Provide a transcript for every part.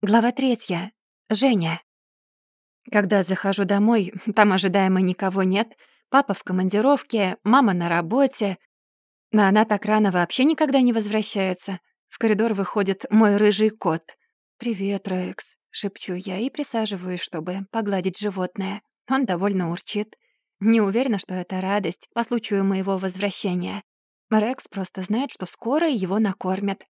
Глава третья. Женя. Когда захожу домой, там ожидаемо никого нет. Папа в командировке, мама на работе. Но она так рано вообще никогда не возвращается. В коридор выходит мой рыжий кот. «Привет, Рекс», — шепчу я и присаживаюсь, чтобы погладить животное. Он довольно урчит. Не уверена, что это радость по случаю моего возвращения. Рекс просто знает, что скоро его накормят.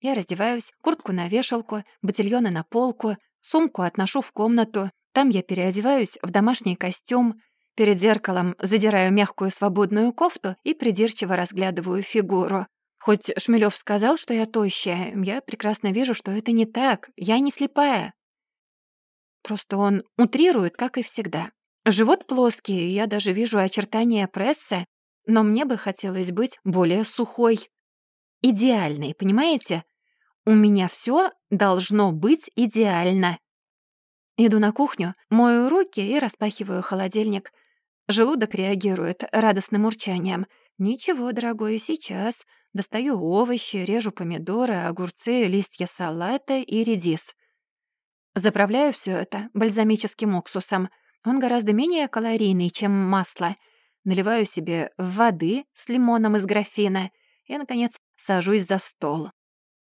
Я раздеваюсь, куртку на вешалку, ботильоны на полку, сумку отношу в комнату. Там я переодеваюсь в домашний костюм. Перед зеркалом задираю мягкую свободную кофту и придирчиво разглядываю фигуру. Хоть Шмелёв сказал, что я тощая, я прекрасно вижу, что это не так. Я не слепая. Просто он утрирует, как и всегда. Живот плоский, я даже вижу очертания пресса, но мне бы хотелось быть более сухой. Идеальной, понимаете? У меня все должно быть идеально. Иду на кухню, мою руки и распахиваю холодильник. Желудок реагирует радостным урчанием. «Ничего, дорогой, сейчас. Достаю овощи, режу помидоры, огурцы, листья салата и редис. Заправляю все это бальзамическим уксусом. Он гораздо менее калорийный, чем масло. Наливаю себе воды с лимоном из графина и, наконец, сажусь за стол.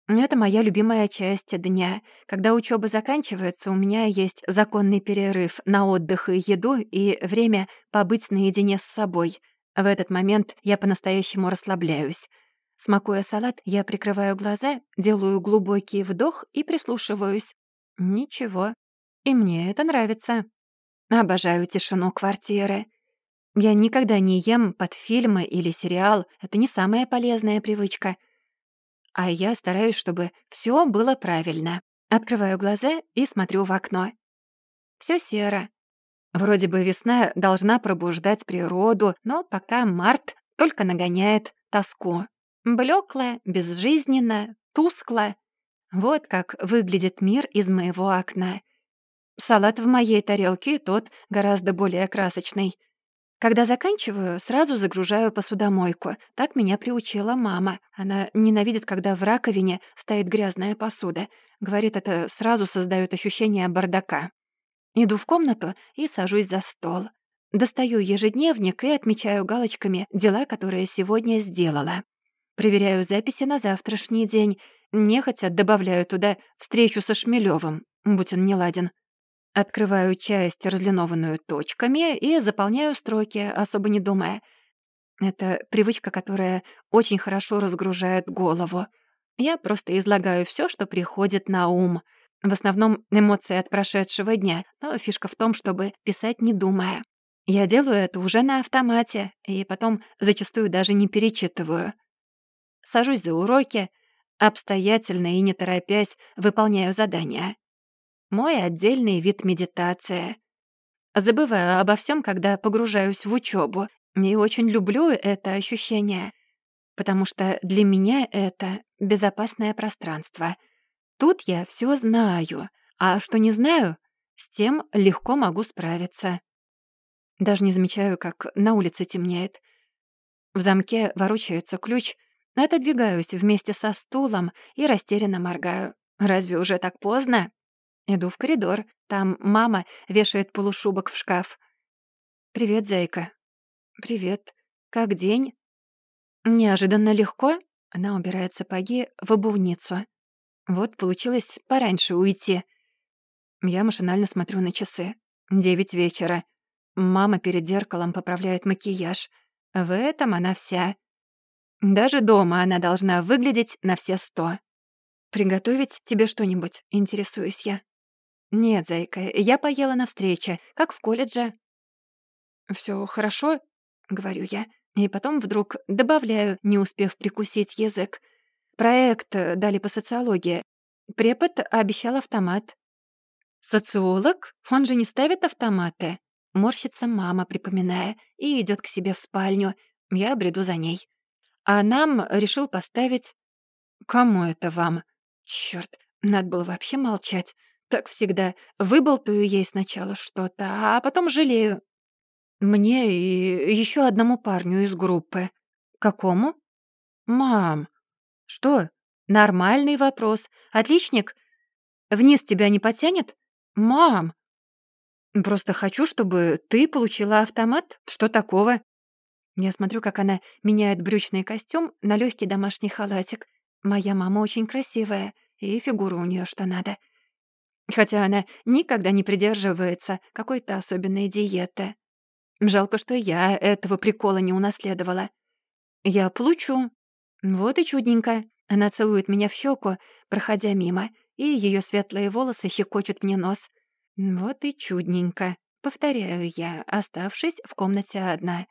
Это моя любимая часть дня. Когда учеба заканчивается, у меня есть законный перерыв на отдых и еду и время побыть наедине с собой. В этот момент я по-настоящему расслабляюсь. Смакуя салат, я прикрываю глаза, делаю глубокий вдох и прислушиваюсь. Ничего. И мне это нравится. Обожаю тишину квартиры. Я никогда не ем под фильмы или сериал. Это не самая полезная привычка — а я стараюсь, чтобы все было правильно. Открываю глаза и смотрю в окно. Все серо. Вроде бы весна должна пробуждать природу, но пока март только нагоняет тоску. Блекло, безжизненно, тускло. Вот как выглядит мир из моего окна. Салат в моей тарелке тот гораздо более красочный. Когда заканчиваю, сразу загружаю посудомойку. Так меня приучила мама. Она ненавидит, когда в раковине стоит грязная посуда. Говорит, это сразу создает ощущение бардака. Иду в комнату и сажусь за стол. Достаю ежедневник и отмечаю галочками дела, которые сегодня сделала. Проверяю записи на завтрашний день. Нехотя добавляю туда встречу со Шмелёвым, будь он неладен. Открываю часть, разлинованную точками, и заполняю строки, особо не думая. Это привычка, которая очень хорошо разгружает голову. Я просто излагаю все, что приходит на ум. В основном эмоции от прошедшего дня, но фишка в том, чтобы писать не думая. Я делаю это уже на автомате, и потом зачастую даже не перечитываю. Сажусь за уроки, обстоятельно и не торопясь выполняю задания. Мой отдельный вид медитации. Забываю обо всем, когда погружаюсь в учебу, и очень люблю это ощущение, потому что для меня это безопасное пространство. Тут я все знаю, а что не знаю, с тем легко могу справиться. Даже не замечаю, как на улице темнеет. В замке ворочается ключ, отодвигаюсь вместе со стулом и растерянно моргаю. Разве уже так поздно? Иду в коридор. Там мама вешает полушубок в шкаф. «Привет, зайка». «Привет. Как день?» «Неожиданно легко». Она убирает сапоги в обувницу. Вот получилось пораньше уйти. Я машинально смотрю на часы. Девять вечера. Мама перед зеркалом поправляет макияж. В этом она вся. Даже дома она должна выглядеть на все сто. «Приготовить тебе что-нибудь?» — интересуюсь я. «Нет, зайка, я поела на встрече, как в колледже». Все хорошо?» — говорю я. И потом вдруг добавляю, не успев прикусить язык. Проект дали по социологии. Препод обещал автомат. «Социолог? Он же не ставит автоматы?» Морщится мама, припоминая, и идет к себе в спальню. Я бреду за ней. А нам решил поставить... «Кому это вам?» Черт, надо было вообще молчать. Так всегда. Выболтаю ей сначала что-то, а потом жалею. Мне и еще одному парню из группы. Какому? Мам. Что? Нормальный вопрос. Отличник? Вниз тебя не потянет? Мам! Просто хочу, чтобы ты получила автомат. Что такого? Я смотрю, как она меняет брючный костюм на легкий домашний халатик. Моя мама очень красивая, и фигура у нее что надо. Хотя она никогда не придерживается какой-то особенной диеты. Жалко, что я этого прикола не унаследовала. Я получу. Вот и чудненько. Она целует меня в щеку, проходя мимо, и ее светлые волосы щекочут мне нос. Вот и чудненько. Повторяю я, оставшись в комнате одна.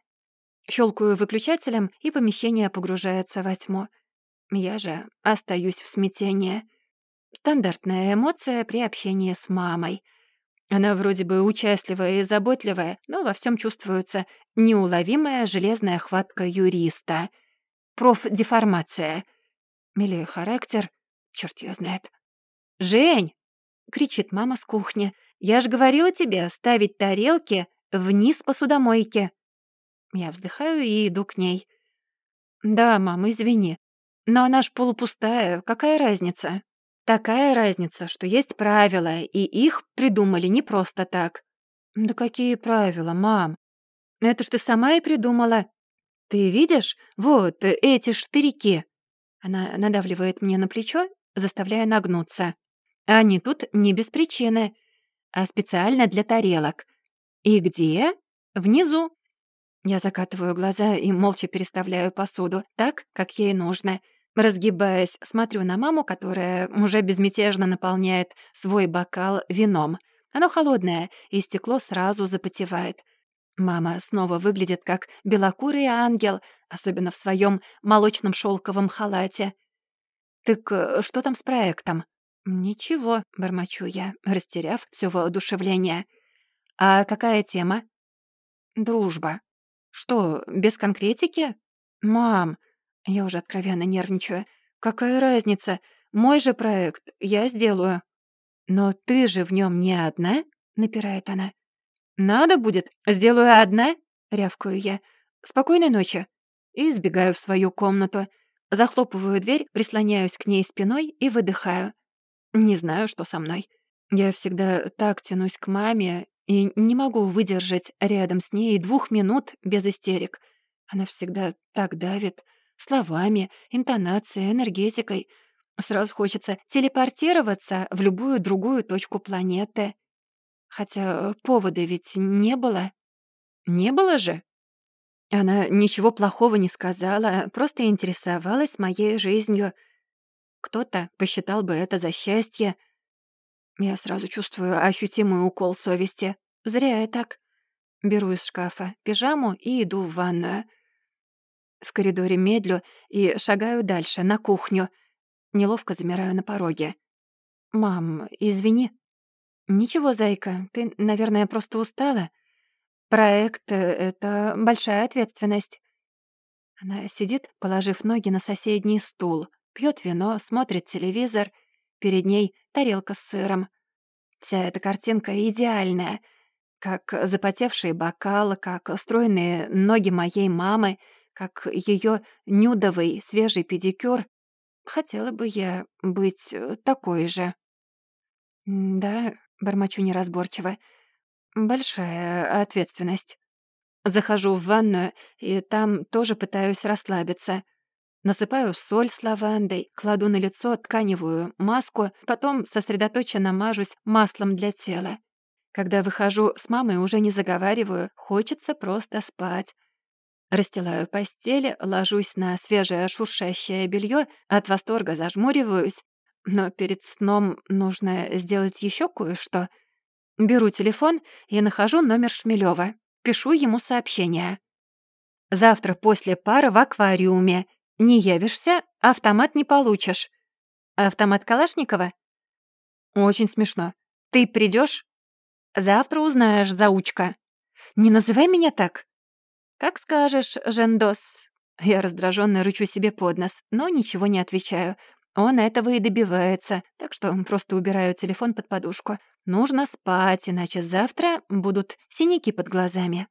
Щелкаю выключателем, и помещение погружается во тьму. Я же остаюсь в смятении. Стандартная эмоция при общении с мамой. Она вроде бы участливая и заботливая, но во всем чувствуется неуловимая железная хватка юриста. Профдеформация. Или характер. Черт ее знает. «Жень!» — кричит мама с кухни. «Я же говорила тебе ставить тарелки вниз посудомойки». Я вздыхаю и иду к ней. «Да, мама, извини. Но она ж полупустая, какая разница?» Такая разница, что есть правила, и их придумали не просто так. Да какие правила, мам? Это ж ты сама и придумала. Ты видишь? Вот эти штырики. Она надавливает мне на плечо, заставляя нагнуться. Они тут не без причины, а специально для тарелок. И где? Внизу. Я закатываю глаза и молча переставляю посуду так, как ей нужно — Разгибаясь, смотрю на маму, которая уже безмятежно наполняет свой бокал вином. Оно холодное, и стекло сразу запотевает. Мама снова выглядит как белокурый ангел, особенно в своем молочном шелковом халате. «Так э, что там с проектом?» «Ничего», — бормочу я, растеряв все воодушевление. «А какая тема?» «Дружба». «Что, без конкретики?» «Мам, я уже откровенно нервничаю. «Какая разница? Мой же проект. Я сделаю». «Но ты же в нем не одна?» — напирает она. «Надо будет. Сделаю одна?» — рявкаю я. «Спокойной ночи». И сбегаю в свою комнату. Захлопываю дверь, прислоняюсь к ней спиной и выдыхаю. Не знаю, что со мной. Я всегда так тянусь к маме и не могу выдержать рядом с ней двух минут без истерик. Она всегда так давит словами, интонацией, энергетикой. Сразу хочется телепортироваться в любую другую точку планеты. Хотя повода ведь не было. Не было же. Она ничего плохого не сказала, просто интересовалась моей жизнью. Кто-то посчитал бы это за счастье. Я сразу чувствую ощутимый укол совести. Зря я так. Беру из шкафа пижаму и иду в ванную. В коридоре медлю и шагаю дальше, на кухню. Неловко замираю на пороге. «Мам, извини». «Ничего, зайка, ты, наверное, просто устала. Проект — это большая ответственность». Она сидит, положив ноги на соседний стул, пьет вино, смотрит телевизор. Перед ней тарелка с сыром. Вся эта картинка идеальная. Как запотевший бокал, как стройные ноги моей мамы — как ее нюдовый свежий педикюр, хотела бы я быть э, такой же. «Да», — бормочу неразборчиво, — «большая ответственность». Захожу в ванную, и там тоже пытаюсь расслабиться. Насыпаю соль с лавандой, кладу на лицо тканевую маску, потом сосредоточенно мажусь маслом для тела. Когда выхожу с мамой, уже не заговариваю, хочется просто спать. Расстилаю постель, ложусь на свежее шуршащее белье, от восторга зажмуриваюсь. Но перед сном нужно сделать еще кое-что. Беру телефон и нахожу номер Шмелева. Пишу ему сообщение. «Завтра после пары в аквариуме. Не явишься, автомат не получишь». «Автомат Калашникова?» «Очень смешно. Ты придешь? «Завтра узнаешь, заучка». «Не называй меня так. «Как скажешь, Жендос». Я раздраженно рычу себе под нос, но ничего не отвечаю. Он этого и добивается, так что просто убираю телефон под подушку. Нужно спать, иначе завтра будут синяки под глазами.